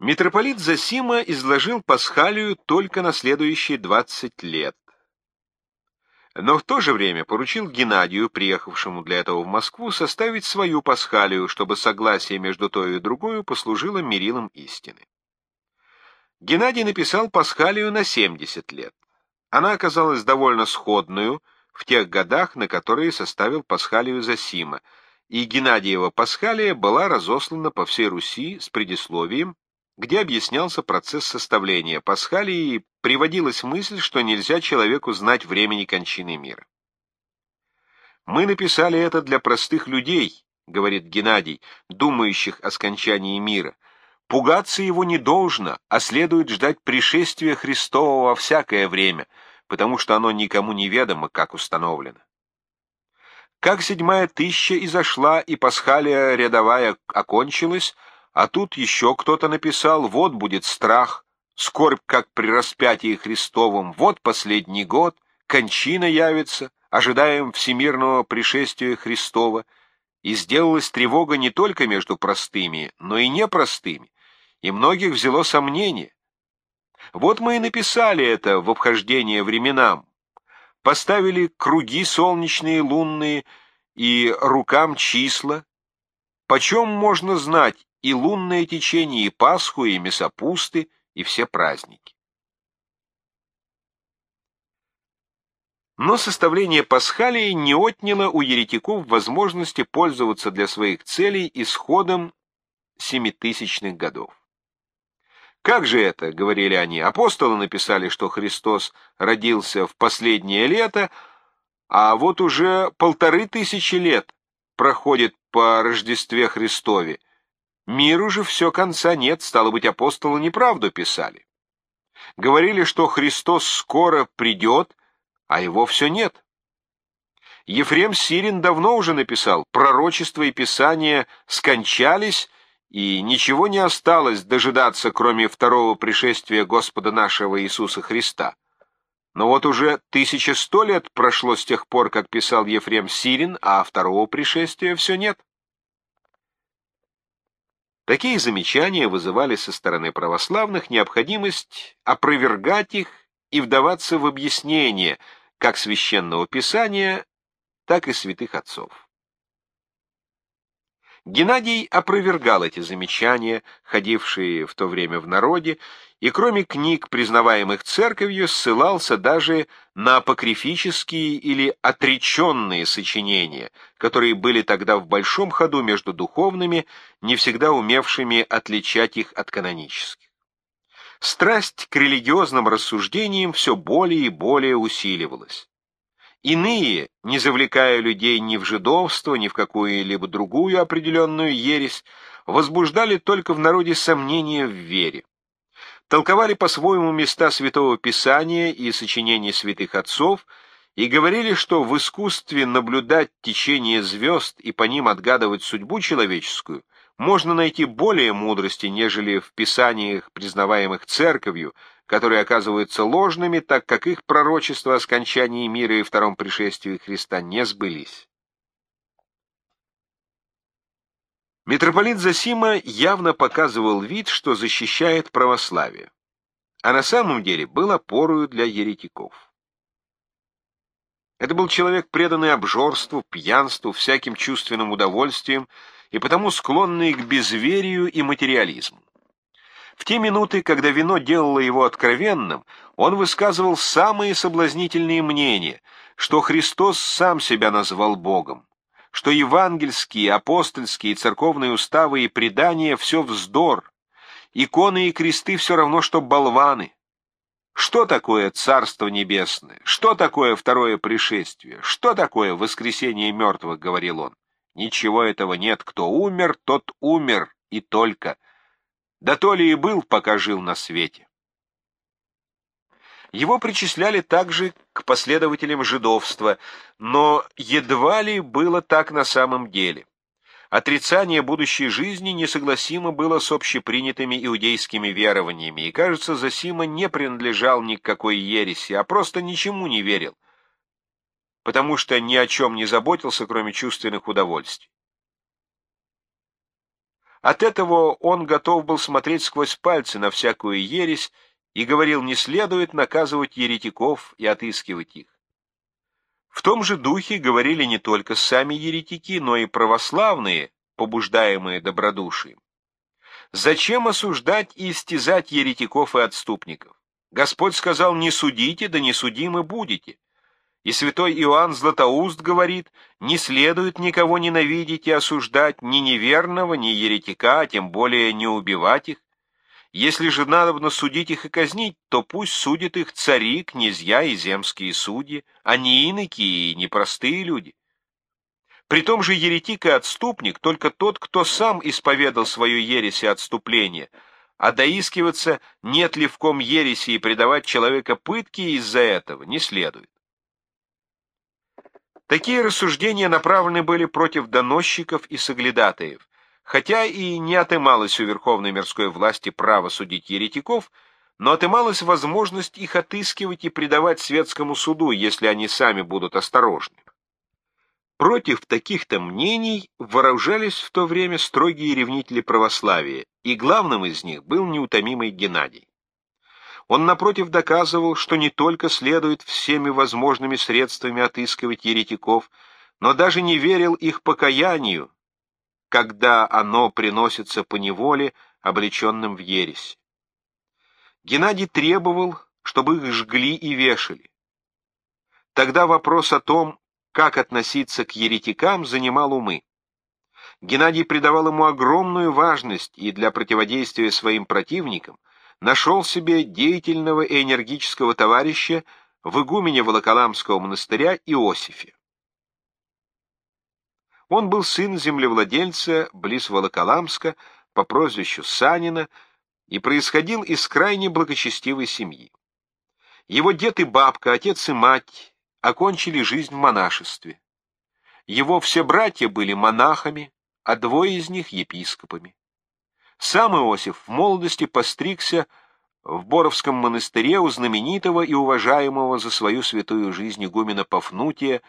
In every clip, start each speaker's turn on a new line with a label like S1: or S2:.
S1: Митрополит Зосима изложил Пасхалию только на следующие 20 лет. Но в то же время поручил Геннадию, приехавшему для этого в Москву, составить свою Пасхалию, чтобы согласие между той и другой послужило мерилом истины. Геннадий написал Пасхалию на 70 лет. Она оказалась довольно сходную в тех годах, на которые составил Пасхалию Зосима, и Геннадиева Пасхалия была разослана по всей Руси с предисловием, где объяснялся процесс составления пасхалии и приводилась мысль, что нельзя человеку знать времени кончины мира. «Мы написали это для простых людей», — говорит Геннадий, думающих о скончании мира. «Пугаться его не должно, а следует ждать пришествия Христова во всякое время, потому что оно никому не ведомо, как установлено». Как седьмая тысяча изошла и пасхалия рядовая окончилась, а тут еще кто-то написал, вот будет страх, скорбь, как при распятии Христовом, вот последний год, кончина явится, ожидаем всемирного пришествия Христова, и сделалась тревога не только между простыми, но и непростыми, и многих взяло сомнение. Вот мы и написали это в обхождение временам, поставили круги солнечные, лунные, и рукам числа. Почем можно знать, и лунное течение, и Пасху, и Месопусты, и все праздники. Но составление Пасхалии не отняло у еретиков возможности пользоваться для своих целей исходом семитысячных годов. «Как же это?» — говорили они. «Апостолы написали, что Христос родился в последнее лето, а вот уже полторы тысячи лет проходит по Рождестве Христове, Миру же все конца нет, стало быть, апостолы неправду писали. Говорили, что Христос скоро придет, а его все нет. Ефрем Сирин давно уже написал, пророчества и писания скончались, и ничего не осталось дожидаться, кроме второго пришествия Господа нашего Иисуса Христа. Но вот уже тысяча сто лет прошло с тех пор, как писал Ефрем Сирин, а второго пришествия все нет. Такие замечания вызывали со стороны православных необходимость опровергать их и вдаваться в объяснение как священного писания, так и святых отцов. Геннадий опровергал эти замечания, ходившие в то время в народе, и кроме книг, признаваемых церковью, ссылался даже на апокрифические или отреченные сочинения, которые были тогда в большом ходу между духовными, не всегда умевшими отличать их от канонических. Страсть к религиозным рассуждениям все более и более усиливалась. Иные, не завлекая людей ни в жидовство, ни в какую-либо другую определенную ересь, возбуждали только в народе сомнения в вере. Толковали по-своему места Святого Писания и сочинений святых отцов и говорили, что в искусстве наблюдать течение звезд и по ним отгадывать судьбу человеческую можно найти более мудрости, нежели в писаниях, признаваемых церковью, которые оказываются ложными, так как их пророчества о скончании мира и втором пришествии Христа не сбылись. Митрополит Зосима явно показывал вид, что защищает православие, а на самом деле был опорою для еретиков. Это был человек, преданный обжорству, пьянству, всяким чувственным удовольствиям и потому склонный к безверию и материализму. В те минуты, когда вино делало его откровенным, он высказывал самые соблазнительные мнения, что Христос сам себя назвал Богом, что евангельские, апостольские, церковные уставы и предания — все вздор, иконы и кресты все равно, что болваны. Что такое Царство Небесное? Что такое второе пришествие? Что такое воскресение мертвых, говорил он. Ничего этого нет. Кто умер, тот умер, и только — да то ли и был, пока жил на свете. Его причисляли также к последователям жидовства, но едва ли было так на самом деле. Отрицание будущей жизни несогласимо было с общепринятыми иудейскими верованиями, и, кажется, Зосима не принадлежал ни к какой ереси, а просто ничему не верил, потому что ни о чем не заботился, кроме чувственных удовольствий. От этого он готов был смотреть сквозь пальцы на всякую ересь и говорил, не следует наказывать еретиков и отыскивать их. В том же духе говорили не только сами еретики, но и православные, побуждаемые добродушием. Зачем осуждать и истязать еретиков и отступников? Господь сказал, не судите, да не судимы будете. И святой Иоанн Златоуст говорит, не следует никого ненавидеть и осуждать, ни неверного, ни еретика, а тем более не убивать их. Если же надобно судить их и казнить, то пусть судят их цари, князья и земские судьи, а не иноки и непростые люди. При том же еретик и отступник только тот, кто сам исповедал свою ересь и отступление, а доискиваться, нет ли в ком ереси и предавать человека пытки из-за этого не следует. Такие рассуждения направлены были против доносчиков и соглядатаев, хотя и не отымалось у верховной мирской власти право судить еретиков, но отымалась возможность их отыскивать и предавать светскому суду, если они сами будут осторожны. Против таких-то мнений вооружались в то время строгие ревнители православия, и главным из них был неутомимый Геннадий. Он, напротив, доказывал, что не только следует всеми возможными средствами отыскивать еретиков, но даже не верил их покаянию, когда оно приносится по неволе, облеченным в ересь. Геннадий требовал, чтобы их жгли и вешали. Тогда вопрос о том, как относиться к еретикам, занимал умы. Геннадий придавал ему огромную важность и для противодействия своим противникам нашел себе деятельного и энергического товарища в игумене Волоколамского монастыря Иосифе. Он был сын землевладельца близ Волоколамска по прозвищу Санина и происходил из крайне благочестивой семьи. Его дед и бабка, отец и мать окончили жизнь в монашестве. Его все братья были монахами, а двое из них — епископами. Сам Иосиф в молодости постригся в Боровском монастыре у знаменитого и уважаемого за свою святую жизнь игумена Пафнутия,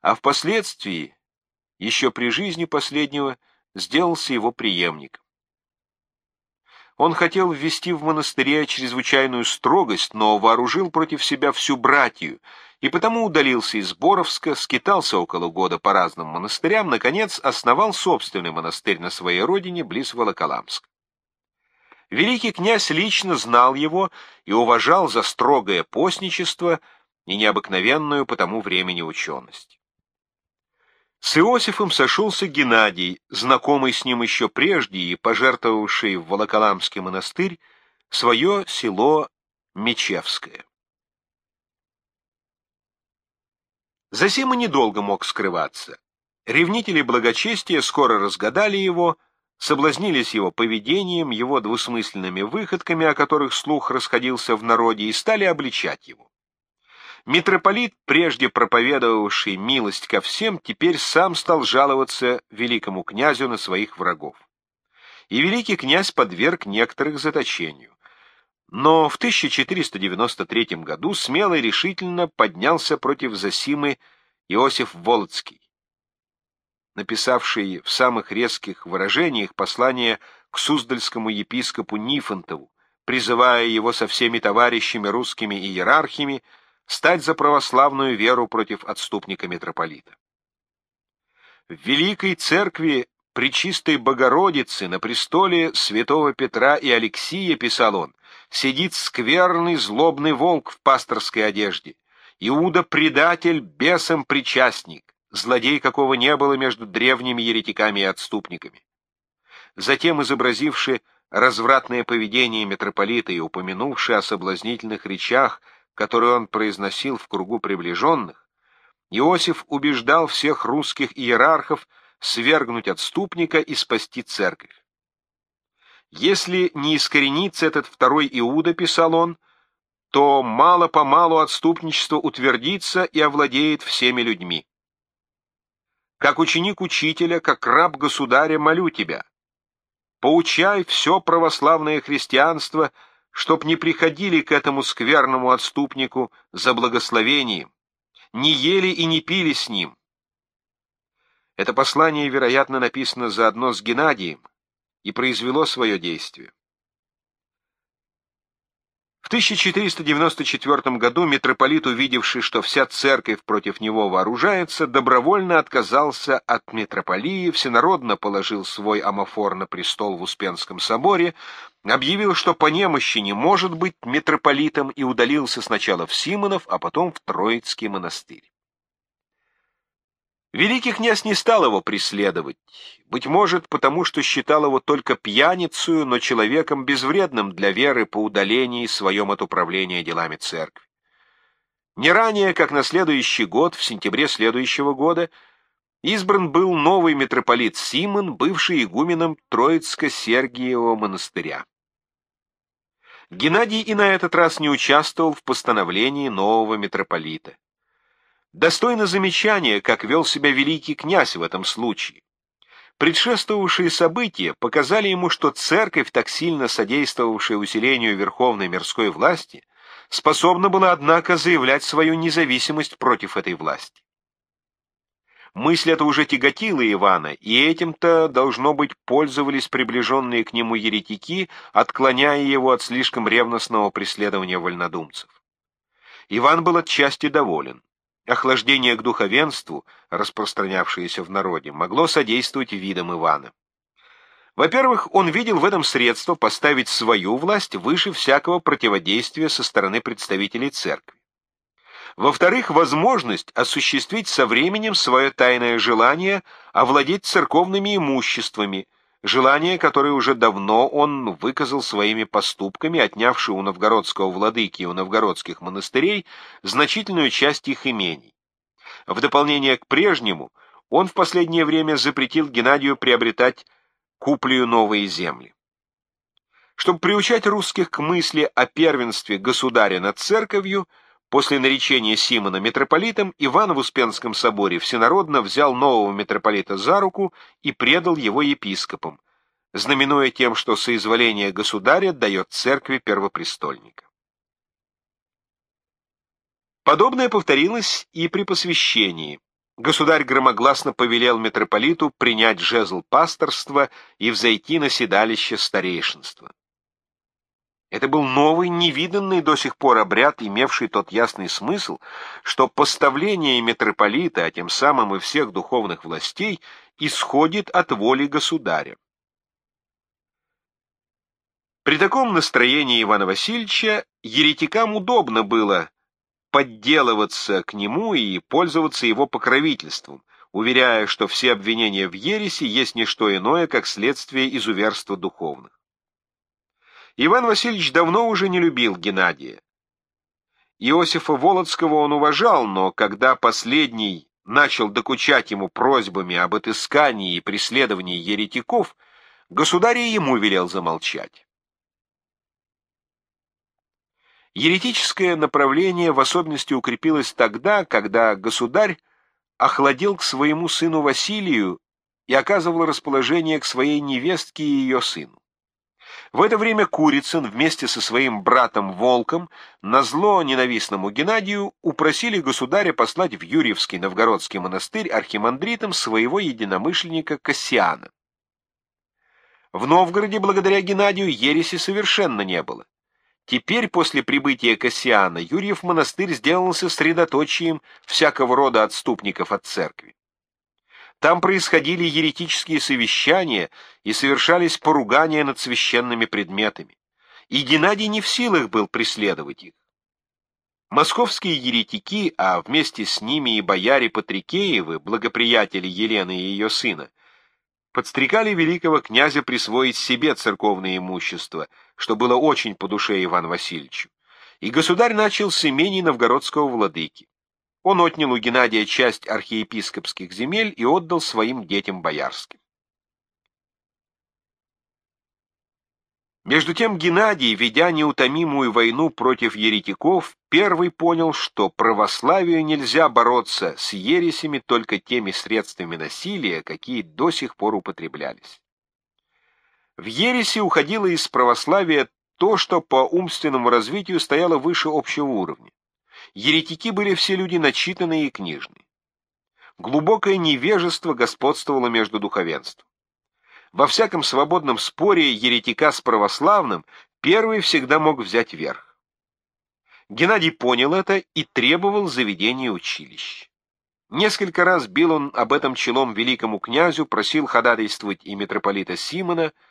S1: а впоследствии, еще при жизни последнего, сделался его преемником. Он хотел ввести в монастыре чрезвычайную строгость, но вооружил против себя всю братью, и потому удалился из Боровска, скитался около года по разным монастырям, наконец основал собственный монастырь на своей родине, близ Волоколамска. Великий князь лично знал его и уважал за строгое постничество и необыкновенную по тому времени ученость. С Иосифом сошелся Геннадий, знакомый с ним еще прежде и пожертвовавший в Волоколамский монастырь свое село Мечевское. Засима недолго мог скрываться. Ревнители благочестия скоро разгадали его, соблазнились его поведением, его двусмысленными выходками, о которых слух расходился в народе, и стали обличать его. Митрополит, прежде проповедовавший милость ко всем, теперь сам стал жаловаться великому князю на своих врагов. И великий князь подверг некоторых заточению. Но в 1493 году смело и решительно поднялся против Засимы Иосиф Волоцкий написавший в самых резких выражениях послание к Суздальскому епископу Нифонтову, призывая его со всеми товарищами русскими иерархиями стать за православную веру против отступника митрополита. В Великой Церкви Пречистой Богородицы на престоле святого Петра и Алексия, писал он, сидит скверный злобный волк в пасторской одежде, Иуда-предатель, бесом причастник, злодей какого не было между древними еретиками и отступниками. Затем, изобразивший развратное поведение митрополита и упомянувший о соблазнительных речах, которые он произносил в кругу приближенных, Иосиф убеждал всех русских иерархов свергнуть отступника и спасти церковь. Если не искоренится этот второй Иуда, писал он, то мало-помалу отступничество утвердится и овладеет всеми людьми. Как ученик учителя, как раб государя молю тебя. Поучай все православное христианство, чтоб не приходили к этому скверному отступнику за благословением, не ели и не пили с ним. Это послание, вероятно, написано заодно с Геннадием, и произвело свое действие. В 1494 году митрополит, увидевший, что вся церковь против него вооружается, добровольно отказался от митрополии, всенародно положил свой амофор на престол в Успенском соборе, объявил, что по немощи не может быть митрополитом и удалился сначала в Симонов, а потом в Троицкий монастырь. Великий князь не стал его преследовать, быть может, потому что считал его только пьяницею, но человеком безвредным для веры по удалении своем от управления делами церкви. Не ранее, как на следующий год, в сентябре следующего года, избран был новый митрополит Симон, бывший игуменом Троицко-Сергиевого монастыря. Геннадий и на этот раз не участвовал в постановлении нового митрополита. Достойно замечания, как вел себя великий князь в этом случае. Предшествовавшие события показали ему, что церковь, так сильно содействовавшая усилению верховной мирской власти, способна была, однако, заявлять свою независимость против этой власти. Мысль эта уже тяготила Ивана, и этим-то, должно быть, пользовались приближенные к нему еретики, отклоняя его от слишком ревностного преследования вольнодумцев. Иван был отчасти доволен. Охлаждение к духовенству, распространявшееся в народе, могло содействовать видам Ивана. Во-первых, он видел в этом средство поставить свою власть выше всякого противодействия со стороны представителей церкви. Во-вторых, возможность осуществить со временем свое тайное желание овладеть церковными имуществами, желание, которое уже давно он выказал своими поступками, отнявши у новгородского владыки и у новгородских монастырей значительную часть их имений. В дополнение к прежнему, он в последнее время запретил Геннадию приобретать куплю новые земли. Чтобы приучать русских к мысли о первенстве государя над церковью, После наречения Симона митрополитом Иван в Успенском соборе всенародно взял нового митрополита за руку и предал его епископам, знаменуя тем, что соизволение государя дает церкви первопрестольника. Подобное повторилось и при посвящении. Государь громогласно повелел митрополиту принять жезл пасторства и взойти на седалище старейшинства. Это был новый, невиданный до сих пор обряд, имевший тот ясный смысл, что поставление митрополита, а тем самым и всех духовных властей, исходит от воли государя. При таком настроении Ивана Васильевича еретикам удобно было подделываться к нему и пользоваться его покровительством, уверяя, что все обвинения в ереси есть не что иное, как следствие изуверства духовных. Иван Васильевич давно уже не любил Геннадия. Иосифа Володского он уважал, но когда последний начал докучать ему просьбами об отыскании и преследовании еретиков, государь ему велел замолчать. Еретическое направление в особенности укрепилось тогда, когда государь охладил к своему сыну Василию и оказывал расположение к своей невестке и ее сыну. В это время Курицын вместе со своим братом Волком на зло ненавистному Геннадию упросили государя послать в Юрьевский новгородский монастырь архимандритом своего единомышленника Кассиана. В Новгороде благодаря Геннадию ереси совершенно не было. Теперь, после прибытия Кассиана, Юрьев монастырь сделался средоточием всякого рода отступников от церкви. Там происходили еретические совещания и совершались поругания над священными предметами. И Геннадий не в силах был преследовать их. Московские еретики, а вместе с ними и бояре Патрикеевы, благоприятели Елены и ее сына, подстрекали великого князя присвоить себе церковное имущество, что было очень по душе Ивану Васильевичу. И государь начал с имений новгородского владыки. Он отнял у Геннадия часть архиепископских земель и отдал своим детям боярским. Между тем Геннадий, ведя неутомимую войну против еретиков, первый понял, что православию нельзя бороться с ересями только теми средствами насилия, какие до сих пор употреблялись. В ереси уходило из православия то, что по умственному развитию стояло выше общего уровня. Еретики были все люди начитанные и книжные. Глубокое невежество господствовало между духовенством. Во всяком свободном споре еретика с православным первый всегда мог взять верх. Геннадий понял это и требовал заведения училищ. Несколько раз бил он об этом челом великому князю, просил ходатайствовать и митрополита Симона —